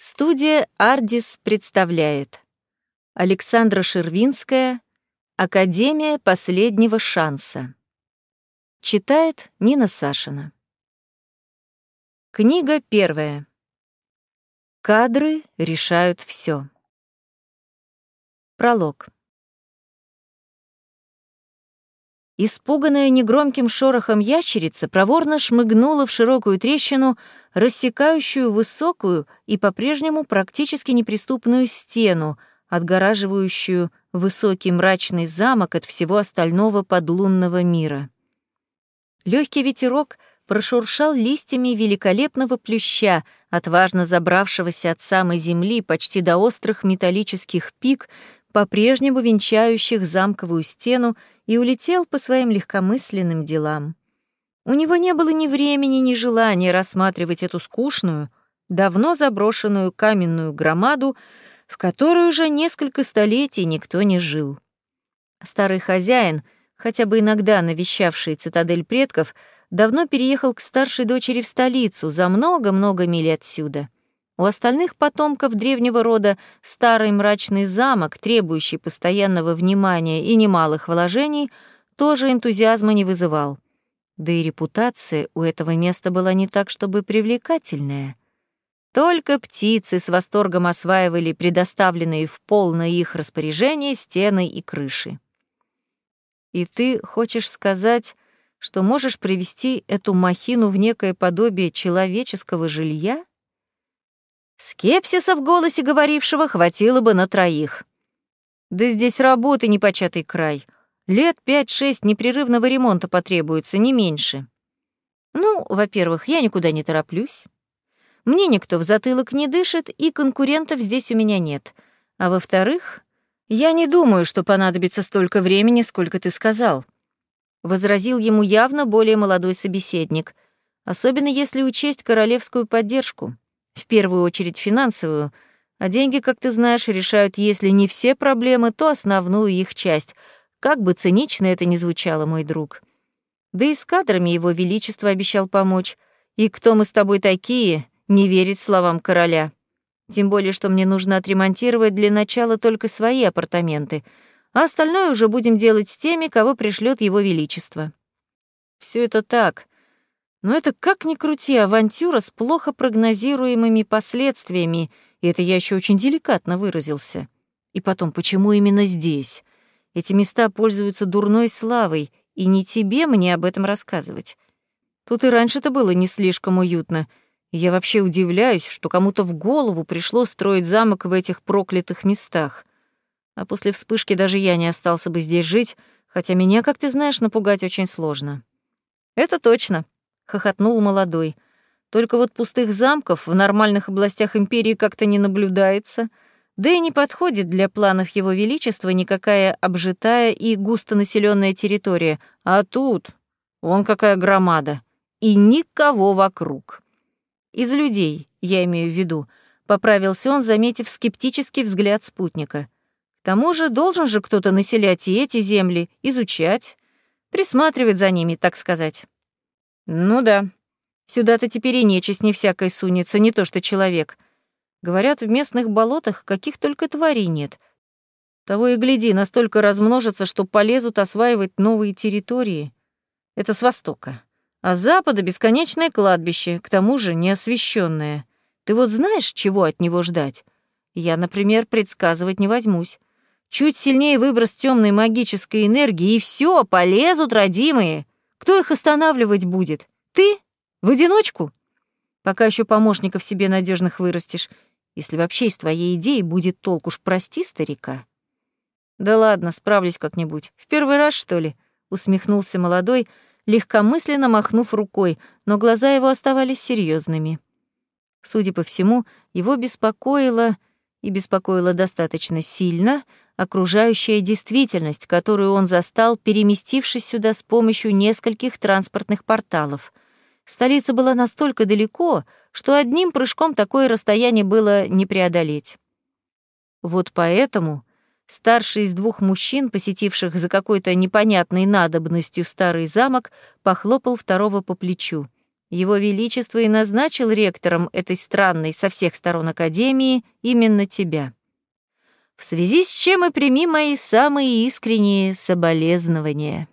Студия «Ардис» представляет Александра Шервинская «Академия последнего шанса». Читает Нина Сашина. Книга первая. Кадры решают все. Пролог. Испуганная негромким шорохом ящерица проворно шмыгнула в широкую трещину, рассекающую высокую и по-прежнему практически неприступную стену, отгораживающую высокий мрачный замок от всего остального подлунного мира. Легкий ветерок прошуршал листьями великолепного плюща, отважно забравшегося от самой земли почти до острых металлических пик, по-прежнему венчающих замковую стену, и улетел по своим легкомысленным делам. У него не было ни времени, ни желания рассматривать эту скучную, давно заброшенную каменную громаду, в которой уже несколько столетий никто не жил. Старый хозяин, хотя бы иногда навещавший цитадель предков, давно переехал к старшей дочери в столицу, за много-много миль отсюда. У остальных потомков древнего рода старый мрачный замок, требующий постоянного внимания и немалых вложений, тоже энтузиазма не вызывал. Да и репутация у этого места была не так, чтобы привлекательная. Только птицы с восторгом осваивали предоставленные в полное их распоряжение стены и крыши. И ты хочешь сказать, что можешь привести эту махину в некое подобие человеческого жилья? Скепсиса в голосе говорившего хватило бы на троих. Да здесь работы непочатый край. Лет пять-шесть непрерывного ремонта потребуется, не меньше. Ну, во-первых, я никуда не тороплюсь. Мне никто в затылок не дышит, и конкурентов здесь у меня нет. А во-вторых, я не думаю, что понадобится столько времени, сколько ты сказал. Возразил ему явно более молодой собеседник, особенно если учесть королевскую поддержку в первую очередь финансовую, а деньги, как ты знаешь, решают, если не все проблемы, то основную их часть, как бы цинично это ни звучало, мой друг. Да и с кадрами его величество обещал помочь, и кто мы с тобой такие, не верить словам короля. Тем более, что мне нужно отремонтировать для начала только свои апартаменты, а остальное уже будем делать с теми, кого пришлет его величество. Все это так, но это как ни крути авантюра с плохо прогнозируемыми последствиями, и это я еще очень деликатно выразился. И потом, почему именно здесь? Эти места пользуются дурной славой, и не тебе мне об этом рассказывать. Тут и раньше-то было не слишком уютно. Я вообще удивляюсь, что кому-то в голову пришло строить замок в этих проклятых местах. А после вспышки даже я не остался бы здесь жить, хотя меня, как ты знаешь, напугать очень сложно. Это точно, хохотнул молодой. Только вот пустых замков в нормальных областях империи как-то не наблюдается, да и не подходит для планов его величества никакая обжитая и густонаселенная территория, а тут он какая громада, и никого вокруг. Из людей, я имею в виду, поправился он, заметив скептический взгляд спутника. К тому же должен же кто-то населять и эти земли, изучать, присматривать за ними, так сказать. «Ну да. Сюда-то теперь и нечисть не всякой сунется, не то что человек. Говорят, в местных болотах каких только тварей нет. Того и гляди, настолько размножатся, что полезут осваивать новые территории. Это с востока. А с запада бесконечное кладбище, к тому же неосвещенное. Ты вот знаешь, чего от него ждать? Я, например, предсказывать не возьмусь. Чуть сильнее выброс темной магической энергии, и все, полезут родимые. Кто их останавливать будет? Ты? В одиночку? Пока еще помощников себе надежных вырастешь. Если вообще из твоей идеи будет толк, уж прости старика. Да ладно, справлюсь как-нибудь. В первый раз, что ли? Усмехнулся молодой, легкомысленно махнув рукой, но глаза его оставались серьезными. Судя по всему, его беспокоило, и беспокоило достаточно сильно, окружающая действительность, которую он застал, переместившись сюда с помощью нескольких транспортных порталов. Столица была настолько далеко, что одним прыжком такое расстояние было не преодолеть. Вот поэтому старший из двух мужчин, посетивших за какой-то непонятной надобностью старый замок, похлопал второго по плечу. Его Величество и назначил ректором этой странной со всех сторон Академии именно тебя. В связи с чем и прими мои самые искренние соболезнования.